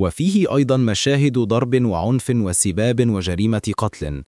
وفيه أيضا مشاهد ضرب وعنف وسباب وجريمة قتل.